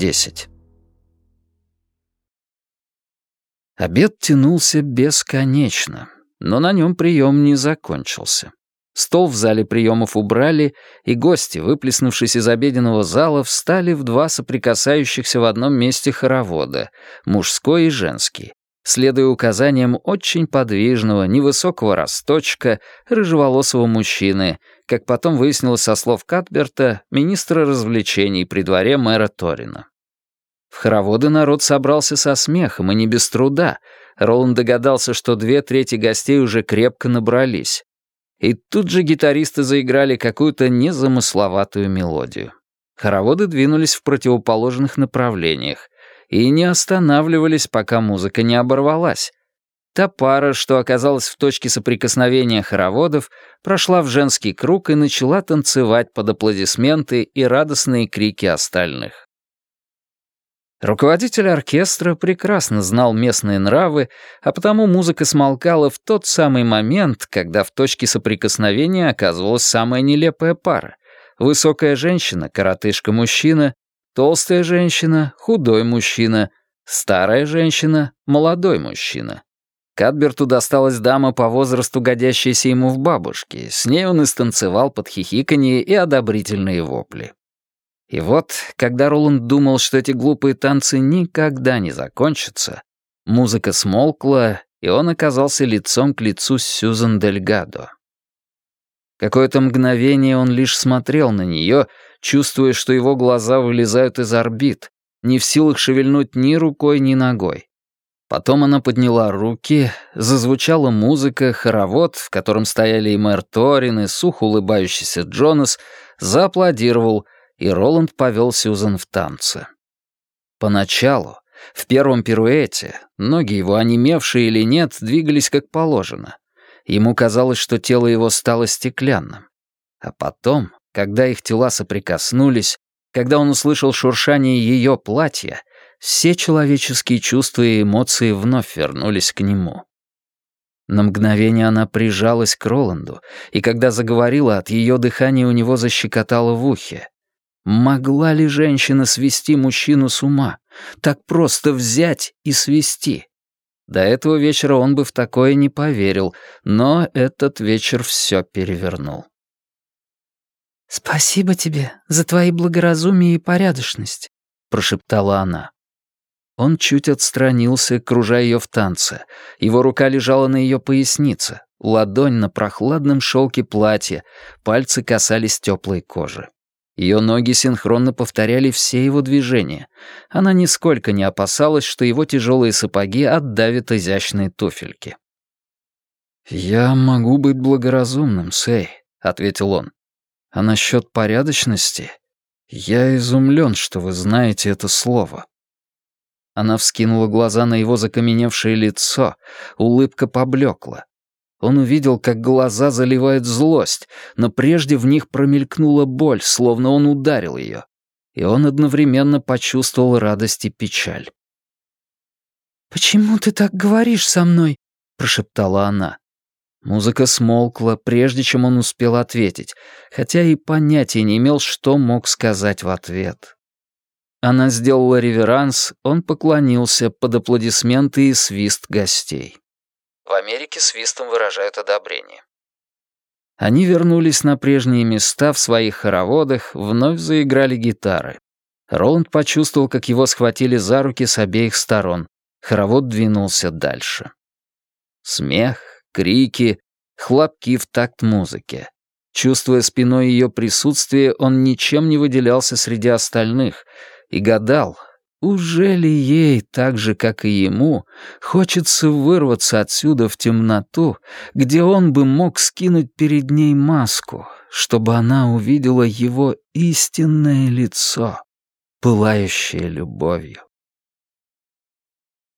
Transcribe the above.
10. Обед тянулся бесконечно, но на нем прием не закончился. Стол в зале приемов убрали, и гости, выплеснувшись из обеденного зала, встали в два соприкасающихся в одном месте хоровода, мужской и женский, следуя указаниям очень подвижного, невысокого росточка, рыжеволосого мужчины, как потом выяснилось со слов Катберта, министра развлечений при дворе мэра Торина. В хороводы народ собрался со смехом, и не без труда. Роланд догадался, что две трети гостей уже крепко набрались. И тут же гитаристы заиграли какую-то незамысловатую мелодию. Хороводы двинулись в противоположных направлениях и не останавливались, пока музыка не оборвалась. Та пара, что оказалась в точке соприкосновения хороводов, прошла в женский круг и начала танцевать под аплодисменты и радостные крики остальных. Руководитель оркестра прекрасно знал местные нравы, а потому музыка смолкала в тот самый момент, когда в точке соприкосновения оказывалась самая нелепая пара. Высокая женщина, коротышка-мужчина, толстая женщина, худой мужчина, старая женщина, молодой мужчина. Кадберту досталась дама по возрасту, годящаяся ему в бабушке. С ней он и станцевал под хихиканье и одобрительные вопли. И вот, когда Роланд думал, что эти глупые танцы никогда не закончатся, музыка смолкла, и он оказался лицом к лицу с Сьюзан Дельгадо. Какое-то мгновение он лишь смотрел на нее, чувствуя, что его глаза вылезают из орбит, не в силах шевельнуть ни рукой, ни ногой. Потом она подняла руки, зазвучала музыка, хоровод, в котором стояли и мэр Торин, и сухо улыбающийся Джонас, зааплодировал — и Роланд повел Сьюзан в танце. Поначалу, в первом пируэте, ноги его, онемевшие или нет, двигались как положено. Ему казалось, что тело его стало стеклянным. А потом, когда их тела соприкоснулись, когда он услышал шуршание ее платья, все человеческие чувства и эмоции вновь вернулись к нему. На мгновение она прижалась к Роланду, и когда заговорила, от ее дыхания у него защекотало в ухе. Могла ли женщина свести мужчину с ума? Так просто взять и свести? До этого вечера он бы в такое не поверил, но этот вечер все перевернул. «Спасибо тебе за твои благоразумие и порядочность», — прошептала она. Он чуть отстранился, кружая ее в танце. Его рука лежала на ее пояснице, ладонь на прохладном шелке платья, пальцы касались теплой кожи. Ее ноги синхронно повторяли все его движения. Она нисколько не опасалась, что его тяжелые сапоги отдавят изящные туфельки. «Я могу быть благоразумным, Сэй», — ответил он. «А насчет порядочности? Я изумлен, что вы знаете это слово». Она вскинула глаза на его закаменевшее лицо, улыбка поблекла. Он увидел, как глаза заливают злость, но прежде в них промелькнула боль, словно он ударил ее. И он одновременно почувствовал радость и печаль. «Почему ты так говоришь со мной?» — прошептала она. Музыка смолкла, прежде чем он успел ответить, хотя и понятия не имел, что мог сказать в ответ. Она сделала реверанс, он поклонился под аплодисменты и свист гостей. В Америке свистом выражают одобрение. Они вернулись на прежние места в своих хороводах, вновь заиграли гитары. Роланд почувствовал, как его схватили за руки с обеих сторон. Хоровод двинулся дальше. Смех, крики, хлопки в такт музыки. Чувствуя спиной ее присутствие, он ничем не выделялся среди остальных и гадал, уже ли ей, так же, как и ему, хочется вырваться отсюда в темноту, где он бы мог скинуть перед ней маску, чтобы она увидела его истинное лицо, пылающее любовью?